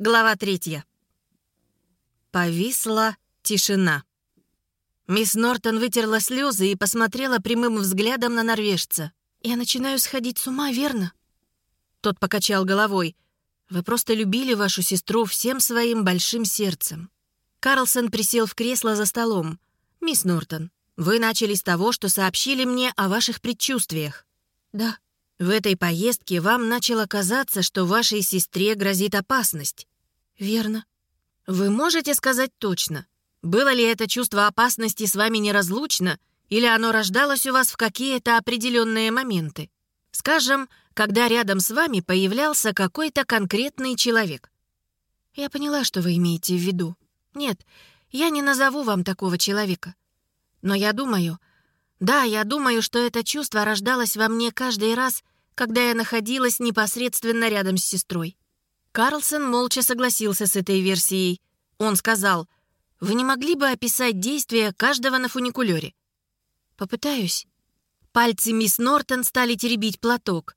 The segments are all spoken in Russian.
Глава третья. Повисла тишина. Мисс Нортон вытерла слезы и посмотрела прямым взглядом на норвежца. «Я начинаю сходить с ума, верно?» Тот покачал головой. «Вы просто любили вашу сестру всем своим большим сердцем». Карлсон присел в кресло за столом. «Мисс Нортон, вы начали с того, что сообщили мне о ваших предчувствиях». «Да». «В этой поездке вам начало казаться, что вашей сестре грозит опасность». «Верно». «Вы можете сказать точно, было ли это чувство опасности с вами неразлучно, или оно рождалось у вас в какие-то определенные моменты? Скажем, когда рядом с вами появлялся какой-то конкретный человек». «Я поняла, что вы имеете в виду. Нет, я не назову вам такого человека. Но я думаю, да, я думаю, что это чувство рождалось во мне каждый раз, когда я находилась непосредственно рядом с сестрой. Карлсон молча согласился с этой версией. Он сказал, «Вы не могли бы описать действия каждого на фуникулёре?» «Попытаюсь». Пальцы мисс Нортон стали теребить платок.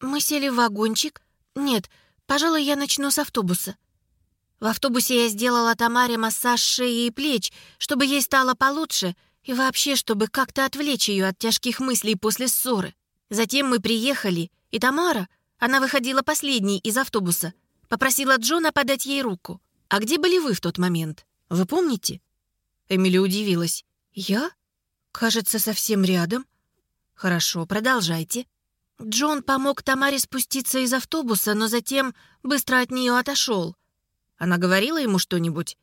«Мы сели в вагончик. Нет, пожалуй, я начну с автобуса. В автобусе я сделала Тамаре массаж шеи и плеч, чтобы ей стало получше, и вообще, чтобы как-то отвлечь ее от тяжких мыслей после ссоры. Затем мы приехали, и Тамара, она выходила последней из автобуса, попросила Джона подать ей руку. «А где были вы в тот момент? Вы помните?» Эмили удивилась. «Я? Кажется, совсем рядом». «Хорошо, продолжайте». Джон помог Тамаре спуститься из автобуса, но затем быстро от нее отошел. Она говорила ему что-нибудь?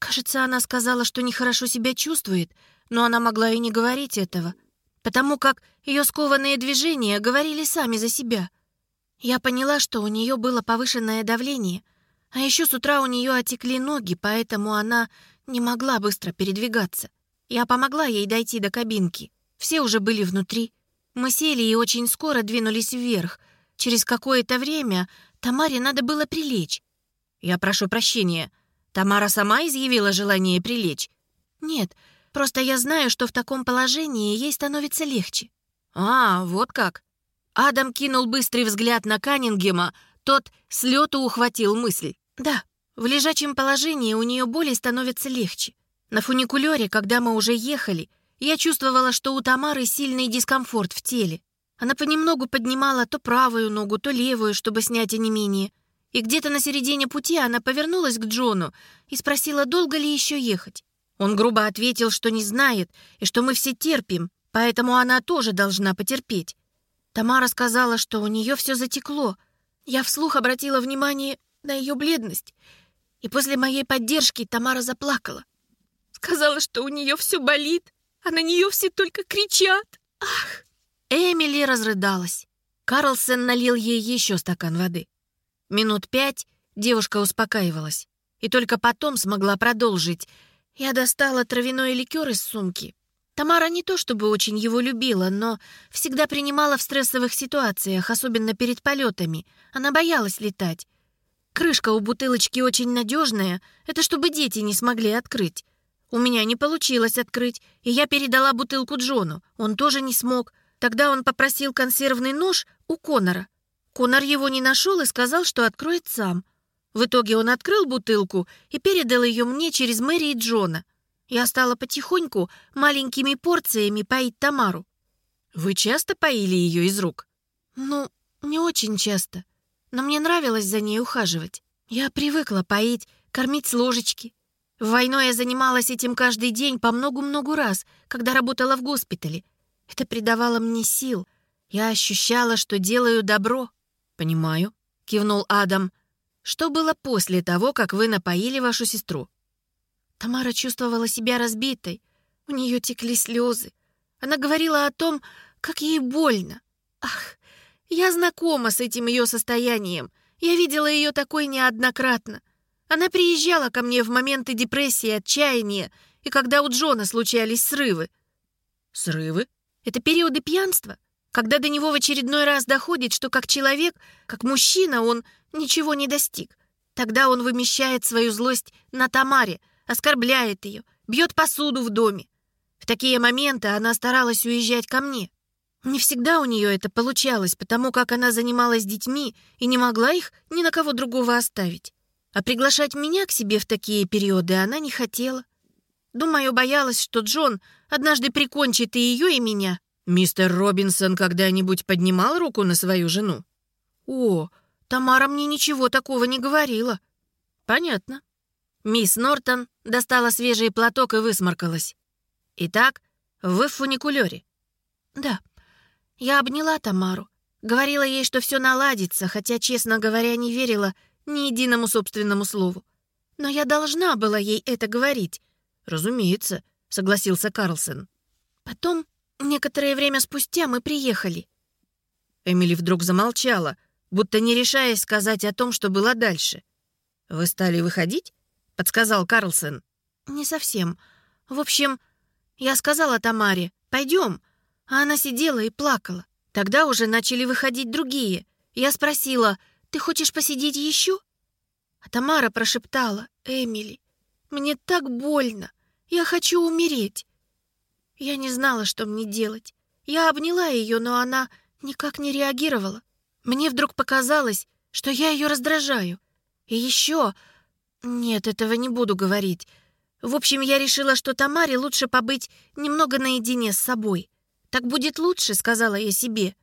Кажется, она сказала, что нехорошо себя чувствует, но она могла и не говорить этого, потому как ее скованные движения говорили сами за себя. Я поняла, что у нее было повышенное давление, а еще с утра у нее отекли ноги, поэтому она не могла быстро передвигаться. Я помогла ей дойти до кабинки. Все уже были внутри. Мы сели и очень скоро двинулись вверх. Через какое-то время Тамаре надо было прилечь. «Я прошу прощения. Тамара сама изъявила желание прилечь?» «Нет, просто я знаю, что в таком положении ей становится легче». «А, вот как». Адам кинул быстрый взгляд на Каннингема, тот с лету ухватил мысль. «Да, в лежачем положении у нее боли становится легче. На фуникулере, когда мы уже ехали, я чувствовала, что у Тамары сильный дискомфорт в теле. Она понемногу поднимала то правую ногу, то левую, чтобы снять онемение. И где-то на середине пути она повернулась к Джону и спросила, долго ли еще ехать. Он грубо ответил, что не знает и что мы все терпим, поэтому она тоже должна потерпеть. Тамара сказала, что у нее все затекло. Я вслух обратила внимание на ее бледность, и после моей поддержки Тамара заплакала. Сказала, что у нее все болит, а на нее все только кричат. Ах! Эмили разрыдалась. Карлсон налил ей еще стакан воды. Минут пять девушка успокаивалась и только потом смогла продолжить. Я достала травяной ликер из сумки. Тамара не то чтобы очень его любила, но всегда принимала в стрессовых ситуациях, особенно перед полетами. Она боялась летать. Крышка у бутылочки очень надежная, это чтобы дети не смогли открыть. У меня не получилось открыть, и я передала бутылку Джону. Он тоже не смог. Тогда он попросил консервный нож у Конора. Конор его не нашел и сказал, что откроет сам. В итоге он открыл бутылку и передал ее мне через Мэри и Джона. Я стала потихоньку маленькими порциями поить Тамару. Вы часто поили ее из рук? Ну, не очень часто. Но мне нравилось за ней ухаживать. Я привыкла поить, кормить с ложечки. В войну я занималась этим каждый день по многу-многу раз, когда работала в госпитале. Это придавало мне сил. Я ощущала, что делаю добро. «Понимаю», — кивнул Адам. «Что было после того, как вы напоили вашу сестру?» Тамара чувствовала себя разбитой. У нее текли слезы. Она говорила о том, как ей больно. Ах, я знакома с этим ее состоянием. Я видела ее такой неоднократно. Она приезжала ко мне в моменты депрессии, отчаяния, и когда у Джона случались срывы. Срывы? Это периоды пьянства? когда до него в очередной раз доходит, что как человек, как мужчина он ничего не достиг. Тогда он вымещает свою злость на Тамаре, оскорбляет ее, бьет посуду в доме. В такие моменты она старалась уезжать ко мне. Не всегда у нее это получалось, потому как она занималась детьми и не могла их ни на кого другого оставить. А приглашать меня к себе в такие периоды она не хотела. Думаю, боялась, что Джон однажды прикончит и ее, и меня. Мистер Робинсон когда-нибудь поднимал руку на свою жену? О, Тамара мне ничего такого не говорила. Понятно. Мисс Нортон достала свежий платок и высморкалась. Итак, вы в фуникулёре? Да. Я обняла Тамару. Говорила ей, что все наладится, хотя, честно говоря, не верила ни единому собственному слову. Но я должна была ей это говорить. Разумеется, согласился Карлсон. Потом, некоторое время спустя, мы приехали. Эмили вдруг замолчала, будто не решаясь сказать о том, что было дальше. «Вы стали выходить?» — подсказал Карлсон. «Не совсем. В общем, я сказала Тамаре, пойдем, а она сидела и плакала. Тогда уже начали выходить другие. Я спросила, ты хочешь посидеть еще? А Тамара прошептала, Эмили, мне так больно, я хочу умереть. Я не знала, что мне делать. Я обняла ее, но она никак не реагировала. Мне вдруг показалось, что я ее раздражаю. И еще... Нет, этого не буду говорить. В общем, я решила, что Тамаре лучше побыть немного наедине с собой. «Так будет лучше», — сказала я себе.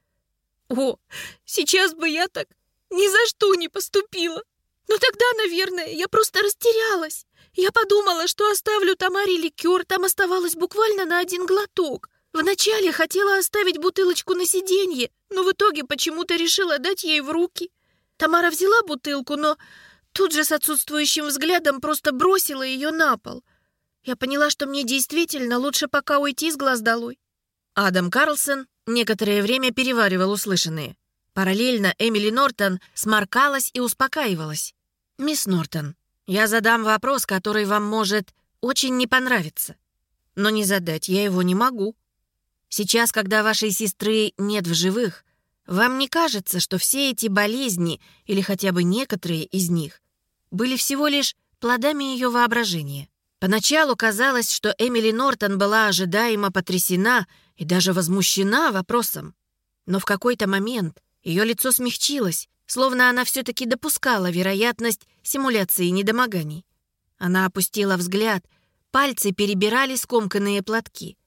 «О, сейчас бы я так ни за что не поступила. Но тогда, наверное, я просто растерялась. Я подумала, что оставлю Тамаре ликер, там оставалось буквально на один глоток. Вначале хотела оставить бутылочку на сиденье, но в итоге почему-то решила дать ей в руки. Тамара взяла бутылку, но тут же с отсутствующим взглядом просто бросила ее на пол. Я поняла, что мне действительно лучше пока уйти с глаз долой. Адам Карлсон некоторое время переваривал услышанные. Параллельно Эмили Нортон сморкалась и успокаивалась. «Мисс Нортон, я задам вопрос, который вам может очень не понравиться. Но не задать я его не могу. Сейчас, когда вашей сестры нет в живых, вам не кажется, что все эти болезни, или хотя бы некоторые из них, были всего лишь плодами ее воображения? Поначалу казалось, что Эмили Нортон была ожидаемо потрясена и даже возмущена вопросом. Но в какой-то момент ее лицо смягчилось, словно она все-таки допускала вероятность симуляции недомоганий. Она опустила взгляд, пальцы перебирали скомканные платки.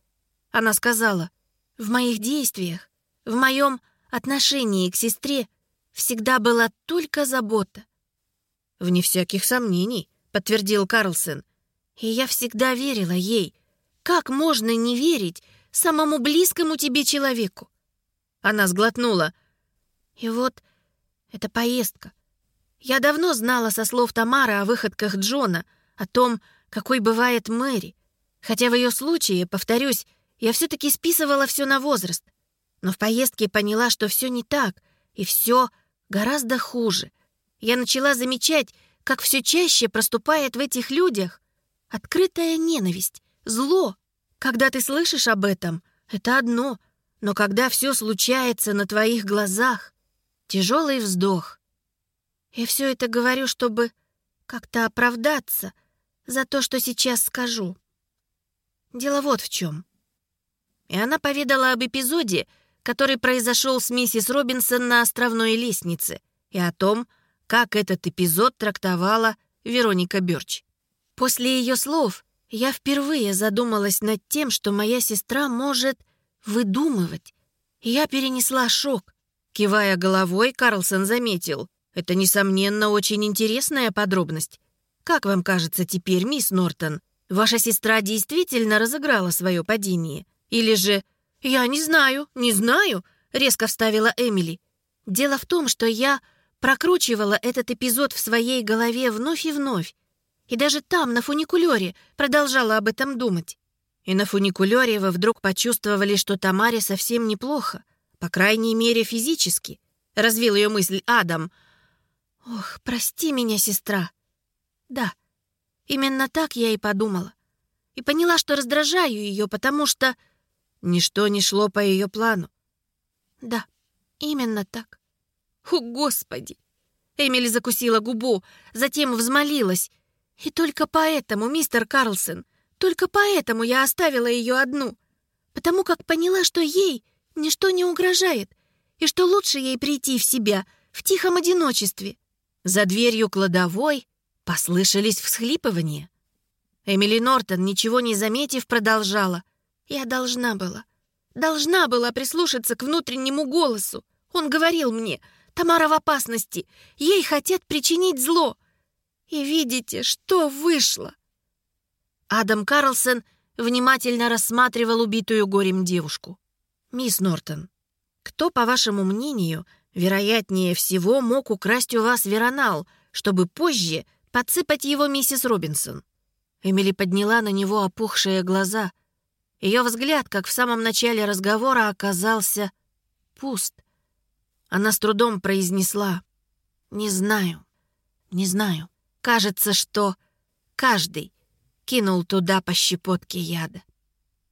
Она сказала, «В моих действиях, в моем отношении к сестре всегда была только забота». «Вне всяких сомнений», — подтвердил Карлсон. «И я всегда верила ей. Как можно не верить самому близкому тебе человеку. Она сглотнула. И вот эта поездка. Я давно знала со слов Тамары о выходках Джона, о том, какой бывает Мэри. Хотя в ее случае, повторюсь, я все-таки списывала все на возраст. Но в поездке поняла, что все не так, и все гораздо хуже. Я начала замечать, как все чаще проступает в этих людях открытая ненависть, зло, когда ты слышишь об этом, это одно, но когда все случается на твоих глазах, тяжелый вздох. Я все это говорю, чтобы как-то оправдаться за то, что сейчас скажу. Дело вот в чем. И она поведала об эпизоде, который произошел с миссис Робинсон на островной лестнице, и о том, как этот эпизод трактовала Вероника Бёрч. После ее слов я впервые задумалась над тем, что моя сестра может выдумывать. Я перенесла шок. Кивая головой, Карлсон заметил. Это, несомненно, очень интересная подробность. Как вам кажется теперь, мисс Нортон, ваша сестра действительно разыграла свое падение? Или же... «Я не знаю, не знаю», — резко вставила Эмили. «Дело в том, что я прокручивала этот эпизод в своей голове вновь и вновь. И даже там, на фуникулёре, продолжала об этом думать. И на фуникулёре вы вдруг почувствовали, что Тамаре совсем неплохо, по крайней мере, физически. Развил ее мысль Адам. «Ох, прости меня, сестра». Да, именно так я и подумала. И поняла, что раздражаю ее, потому что... Ничто не шло по ее плану. Да, именно так. О, Господи! Эмили закусила губу, затем взмолилась. И только поэтому, мистер Карлсон, только поэтому я оставила ее одну. Потому как поняла, что ей ничто не угрожает, и что лучше ей прийти в себя в тихом одиночестве. За дверью кладовой послышались всхлипывания. Эмили Нортон, ничего не заметив, продолжала. «Я должна была, должна была прислушаться к внутреннему голосу. Он говорил мне, Тамара в опасности, ей хотят причинить зло. И видите, что вышло?» Адам Карлсон внимательно рассматривал убитую горем девушку. «Мисс Нортон, кто, по вашему мнению, вероятнее всего мог украсть у вас веронал, чтобы позже подсыпать его миссис Робинсон?» Эмили подняла на него опухшие глаза. Ее взгляд, как в самом начале разговора, оказался пуст. Она с трудом произнесла «Не знаю, не знаю. Кажется, что каждый кинул туда по щепотке яда».